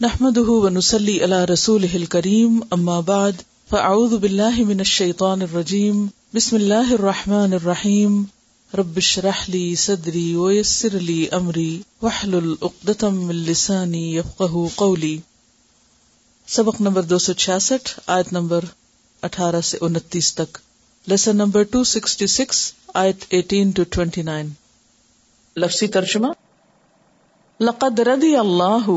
نحمده ونسلي على رسوله الكريم، أما بعد، فأعوذ بالله من الشيطان الرجيم، بسم الله الرحمن الرحيم، رب اشرح لي صدري ويسر لي أمري، واحلل عقدة من لساني يفقه قولي. سبق نمبر دو سو چھیاسٹھ، آیت نمبر اٹھارہ سے انتیس تک lesson number two sixty six, آیت ایٹین ٹو ٹوینٹی نائن۔ لفظی ترجمہ، لقد رضی اللہ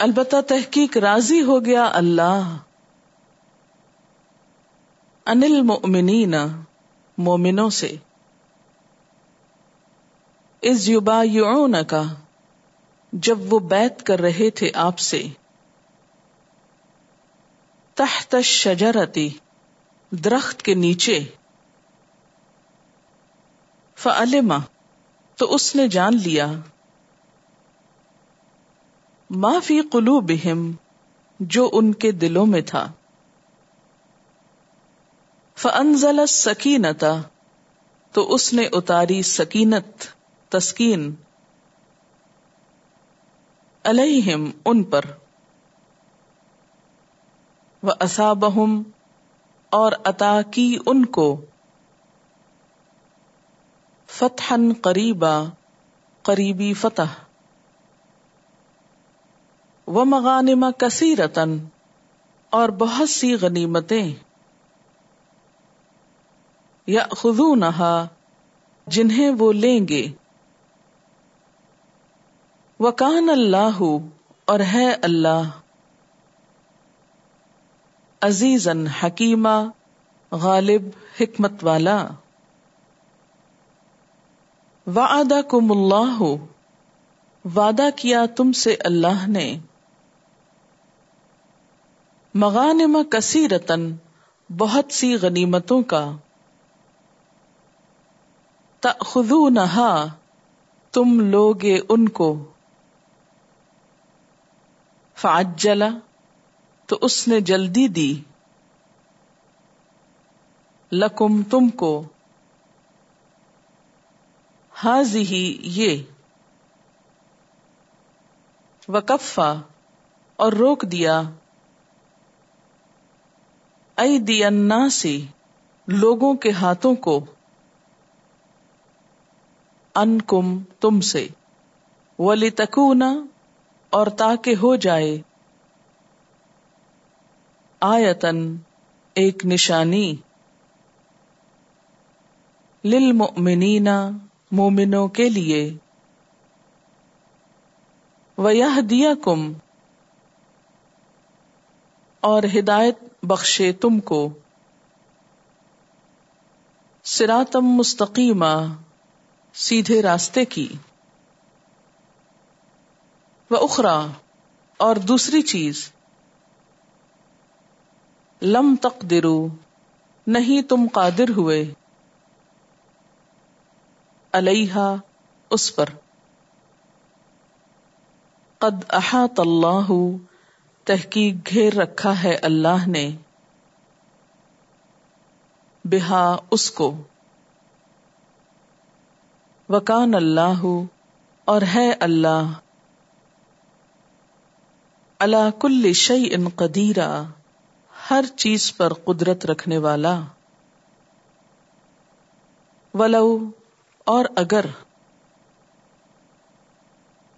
البتہ تحقیق راضی ہو گیا اللہ۔ انل مومنین مومنوں سے۔ اس یوبا یون کا جب وہ بیت کر رہے تھے آپ سے۔ تحت شجرتی درخت کے نیچے۔ فعلما تو اس نے جان لیا۔ فی قلوبہم، جو ان کے دلوں میں تھا۔ فانزل السکینتا تو اس نے اتاری سکینت، تسکین علیہم، ان پر۔ وہ اصابہم اور عطا کی ان کو۔ فتحن قریبا، قریبی فتح۔ وہ مغانما کسی رتن اور بہت سی غنیمتیں۔ یا خزو نہا جنہیں وہ لیں گے۔ وکان اللہ، اور ہے اللہ۔ عزیزن حکیمہ غالب، حکمت والا۔ وعدہ کم اللہ، وعدہ کیا تم سے اللہ نے۔ مغانم کسی رتن بہت سی غنیمتوں کا۔ تخو نہا تم لوگے ان کو۔ فاجلا تو اس نے جلدی دی۔ لکم تم کو۔ حاضی ہی یہ۔ وکفا اور روک دیا۔ دیا سے لوگوں کے ہاتھوں کو۔ ان کم تم سے۔ ولی تکونا اور تاکہ ہو جائے۔ آیتن ایک نشانی۔ للمؤمنین، مومنوں کے لیے۔ وہ دیا کم اور ہدایت بخشے تم کو۔ سراتم مستقیمہ سیدھے راستے کی۔ وہ اخرا اور دوسری چیز۔ لم تک درو نہیں تم قادر ہوئے۔ علیہ اس پر۔ قد احاط اللہ تحقیق گھیر رکھا ہے اللہ نے۔ بہا اس کو۔ وکان اللہ اور ہے اللہ۔ اللہ کل شعی ان قدیرہ۔ ہر چیز پر قدرت رکھنے والا۔ ولو اور اگر۔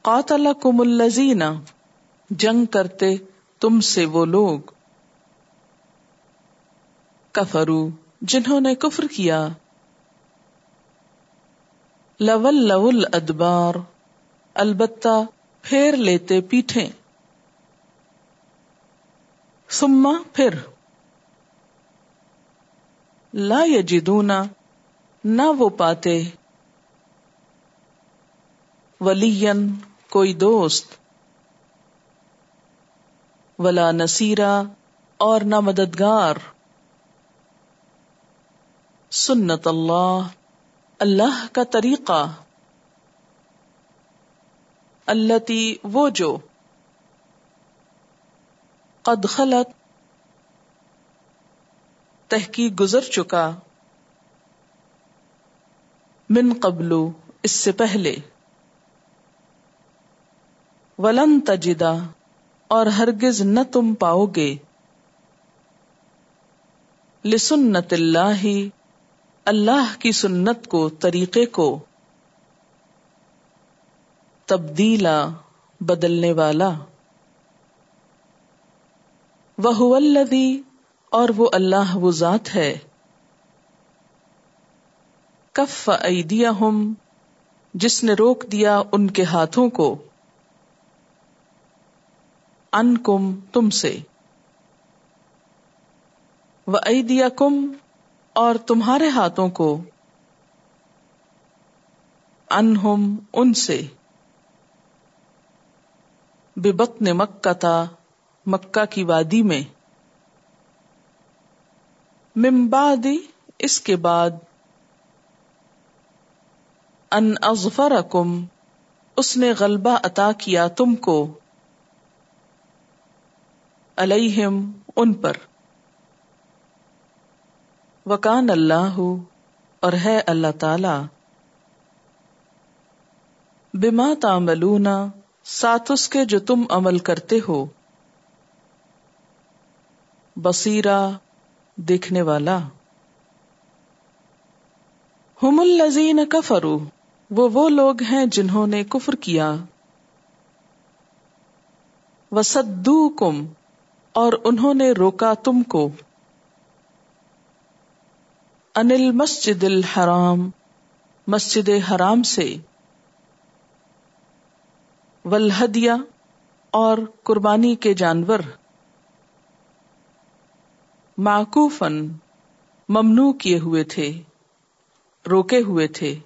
قاتل کم الزین جنگ کرتے تم سے وہ لوگ کفرو جنہوں نے کفر کیا۔ لول لول ادبار البتہ پھیر لیتے پیٹھے سما پھر، لا یجدونا نہ وہ پاتے۔ ولین کوئی دوست۔ ولا نصیرا اور نہ مددگار۔ سنت اللہ اللہ کا طریقہ۔ اللہ وہ جو قد خلط تحقیق گزر چکا۔ من قبلو اس سے پہلے۔ ولن تجدہ اور ہرگز نہ تم پاؤ گے۔ لسنت اللہ اللہ کی سنت کو، طریقے کو۔ تبدیلا بدلنے والا۔ وہ الذی، اور وہ اللہ وہ ذات ہے۔ کف ایدیا جس نے روک دیا ان کے ہاتھوں کو۔ ان کم تم سے۔ وہ ایدیا کم اور تمہارے ہاتھوں کو۔ ان ان سے۔ ببت نے مکہ تھا مکہ کی وادی میں۔ ممبادی اس کے بعد ان ازفرکم اس نے غلبہ عطا کیا تم کو۔ علیہم ان پر۔ وکان اللہ اور ہے اللہ تعالی۔ بما تعملون، ساتھ اس کے جو تم عمل کرتے ہو۔ بصیرا دیکھنے والا۔ ہم الزین کفرو وہ وہ لوگ ہیں جنہوں نے کفر کیا۔ وسدو کم اور انہوں نے روکا تم کو۔ انل مسجد الحرام، مسجد حرام سے۔ ولہدیا اور قربانی کے جانور۔ معکوفن ممنوع کیے ہوئے تھے، روکے ہوئے تھے۔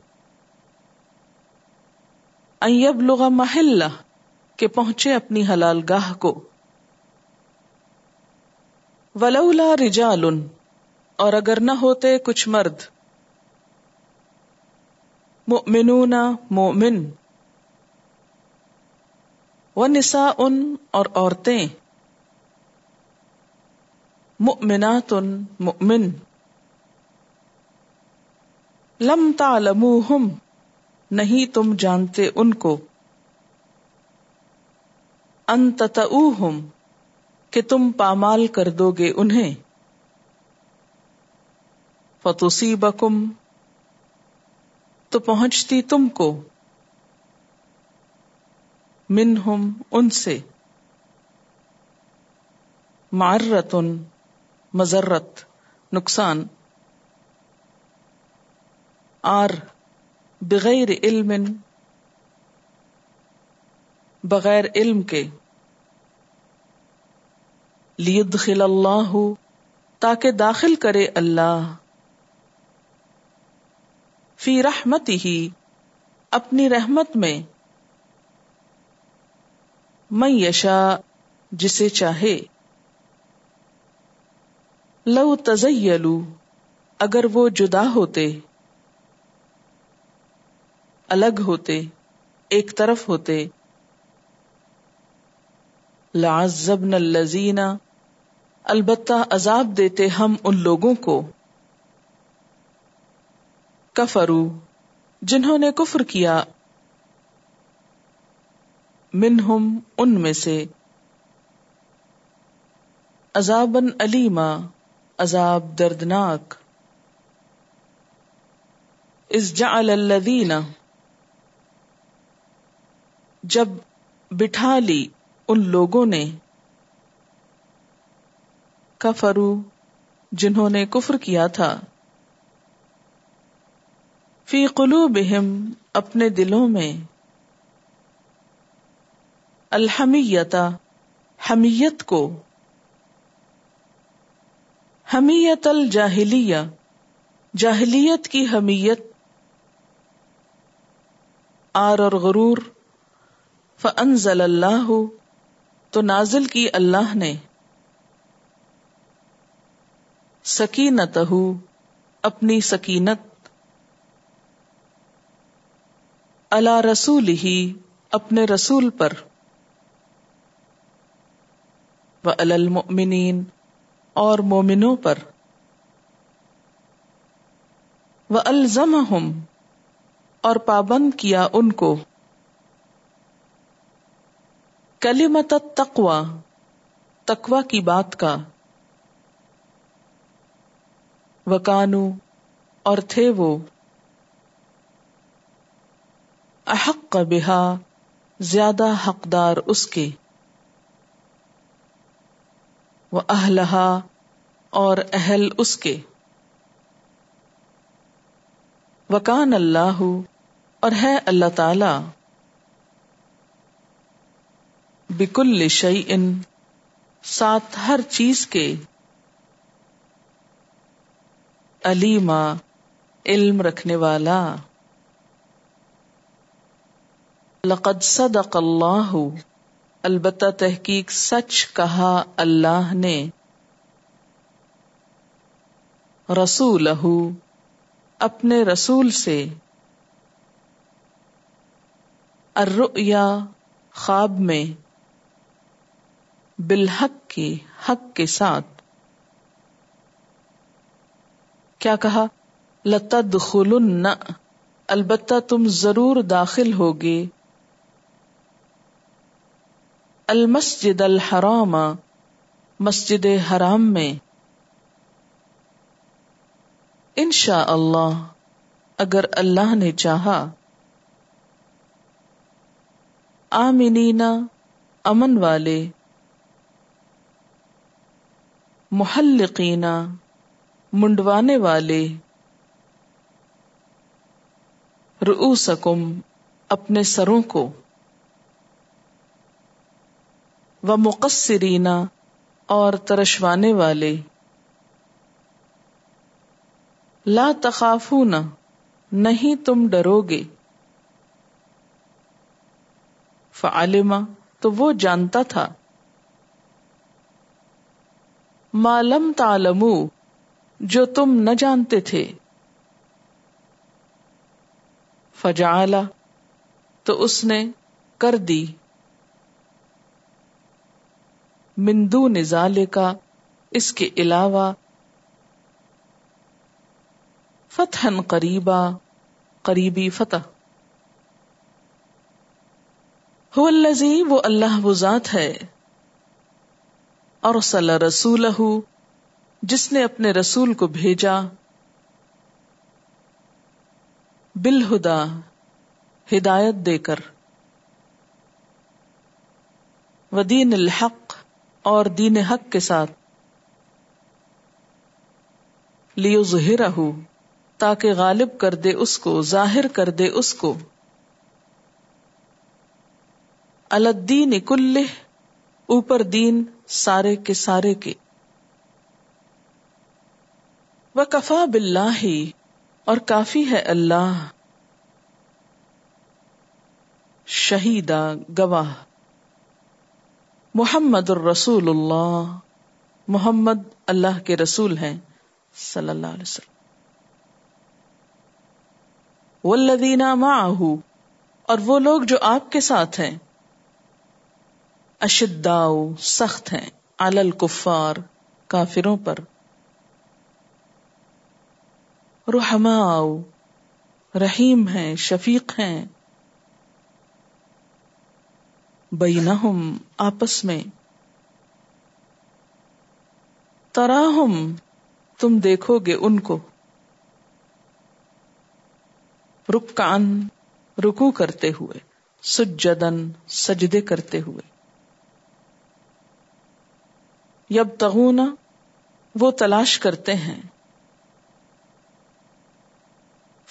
ایب لغا محلہ، کہ پہنچے اپنی حلال گاہ کو۔ ولولا رجال اور اگر نہ ہوتے کچھ مرد۔ مؤمنون مومن و نسا ان اور عورتیں۔ مؤمنات مؤمن۔ لم تعلموہم، نہیں تم جانتے ان کو۔ انت کہ تم پامال کر دو گے انہیں۔ فتوسی بکم تو پہنچتی تم کو۔ منہم ان سے۔ مارتن مزرت، نقصان۔ آر، بغیر علم بغیر علم کے۔ لیدخل اللہ تاکہ داخل کرے اللہ۔ فی رحمت ہی اپنی رحمت میں۔ میں یشا جسے چاہے۔ لو تزیلو، اگر وہ جدا ہوتے۔ الگ ہوتے، ایک طرف ہوتے۔ لعزبن الذین البتہ عذاب دیتے ہم ان لوگوں کو۔ کفرو جنہوں نے کفر کیا۔ منہم، ان میں سے۔ عذابن علیما عذاب دردناک۔ اس جعل الذین، جب بٹھا لی ان لوگوں نے۔ کفرو جنہوں نے کفر کیا تھا۔ فی قلوبہم، اپنے دلوں میں۔ الحمیتا حمیت کو۔ حمیت الجاہلیہ، جاہلیت کی حمیت۔ آر اور غرور فنزل اللہ، تو نازل کی اللہ نے۔ سکینت اپنی سکینت۔ اللہ رسول ہی اپنے رسول پر۔ و المؤمنین، اور مومنوں پر۔ وہ الزم اور پابند کیا ان کو۔ کلیمت تقوا تقوا کی بات کا۔ وکانو، اور تھے وہ۔ احق بہا، زیادہ حقدار اس کے۔ وہ اہلہا اور اہل اس کے۔ وکان اللہ، اور ہے اللہ تعالی۔ بکل شعی ان ساتھ ہر چیز کے۔ علیما علم رکھنے والا۔ لقد صدق اللہ، البتہ تحقیق سچ کہا اللہ نے۔ رسول اپنے رسول سے۔ الرؤیا، خواب میں۔ بالحق کے، حق کے ساتھ۔ کیا کہا؟ لتدخلن، البتہ تم ضرور داخل ہوگے۔ المسجد الحرام، مسجد حرام میں۔ انشاء اللہ اگر اللہ نے چاہا۔ آمینینا امن والے۔ محلقینا منڈوانے والے رؤوسکم، اپنے سروں کو۔ و مقصرینا اور ترشوانے والے۔ لا تخافون، نہیں تم ڈرو گے فعلما تو وہ جانتا تھا۔ معلوم تعلمو جو تم نہ جانتے تھے۔ فجعلا تو اس نے کر دی۔ مندو نزالے کا اس کے علاوہ۔ فتح قریبا، قریبی فتح۔ ہو الزی وہ اللہ وہ ذات ہے۔ اور صلی رسول جس نے اپنے رسول کو بھیجا، بالہدا ہدایت دے کر۔ ودین الحق اور دین حق کے ساتھ۔ لیو ظہر تاکہ غالب کر دے اس کو، ظاہر کر دے اس کو۔ الدین کل اوپر دین سارے کے سارے کے۔ وہ کفا بلّہ اور کافی ہے اللہ شہیدا گواہ محمد الرسول اللہ محمد اللہ کے رسول ہیں صلی اللہ علیہ وسلم والذین معه اور وہ لوگ جو آپ کے ساتھ ہیں اشداؤ سخت ہیں علی الکفار کافروں پر رحماء رحیم ہیں، شفیق ہیں۔ بینہم، آپس میں۔ تراہم، تم دیکھو گے ان کو۔ رکان رکو کرتے ہوئے۔ سجدن سجدے کرتے ہوئے۔ یب تغونا وہ تلاش کرتے ہیں۔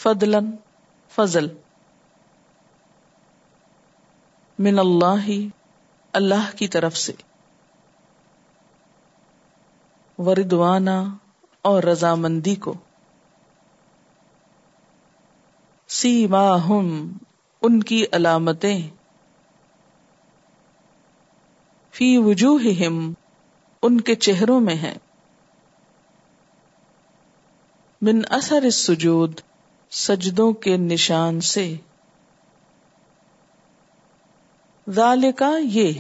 فضلن فضل۔ من اللہ اللہ کی طرف سے۔ وردوانا اور رضامندی کو۔ سی ہم ان کی علامتیں۔ فی وجوہ ان کے چہروں میں ہیں۔ من اثر السجود سجدوں کے نشان سے۔ ذالکا یہ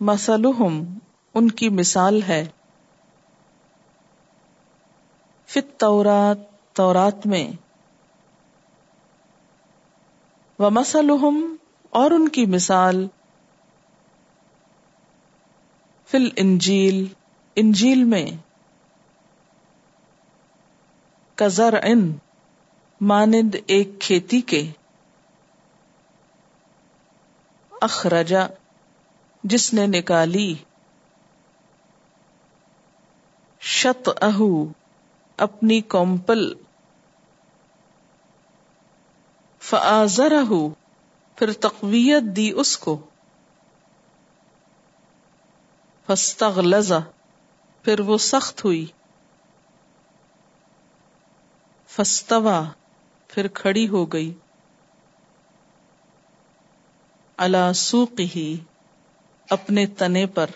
مسلحم ان کی مثال ہے۔ فت تورات تورات میں۔ و مسلحم اور ان کی مثال۔ فل انجیل انجیل میں۔ کزر ان مانند ایک کھیتی کے۔ اخرجا، جس نے نکالی۔ شت اہو اپنی کومپل۔ فآزر پھر تقویت دی اس کو۔ فستغلظ پھر وہ سخت ہوئی۔ فستوا پھر کھڑی ہو گئی۔ اللہ سوق ہی اپنے تنے پر۔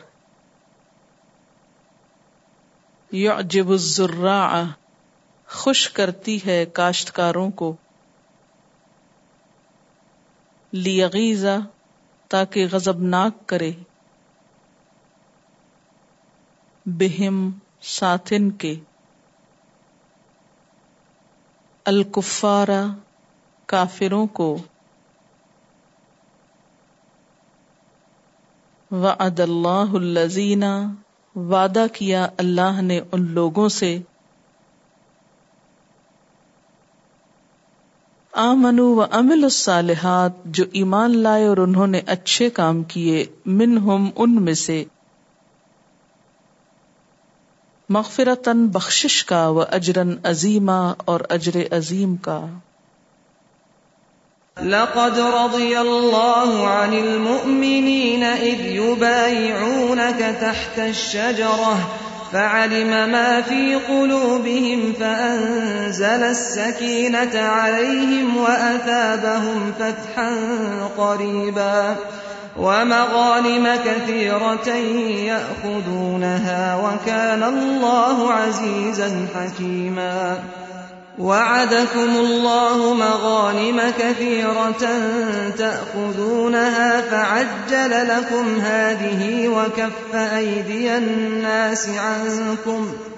یعجب الزراع، خوش کرتی ہے کاشتکاروں کو۔ لیغیزا تاکہ غضبناک کرے۔ بہم ساتن کے۔ الکفارا کافروں کو وعد اللہ الزین وعدہ کیا اللہ نے ان لوگوں سے۔ آمنو و امل الصالحات، جو ایمان لائے اور انہوں نے اچھے کام کیے، منہم ان میں سے۔ مغفرتن بخشش کا و اجرن عظیما اور اجر عظیم کا۔ لقد رضي الله عن المؤمنين إذ يبايعونك تحت الشجرة فعلم ما في قلوبهم فأنزل السكينة عليهم وأثابهم فتحا قريبا ومغانم كثيرة يأخذونها وكان الله عزيزا حكيما. وعدكم الله مغانم كثيرة تأخذونها فعجل لكم هذه وكف أيدي الناس عنكم ۖ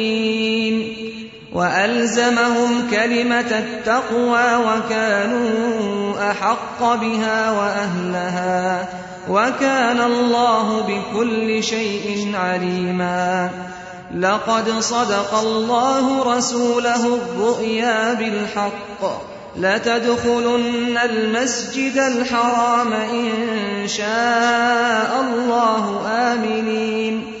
وألزمهم كلمة التقوى وكانوا أحق بها وأهلها وكان الله بكل شيء عليما لقد صدق الله رسوله الرؤيا بالحق لتدخلن المسجد الحرام إن شاء الله آمنين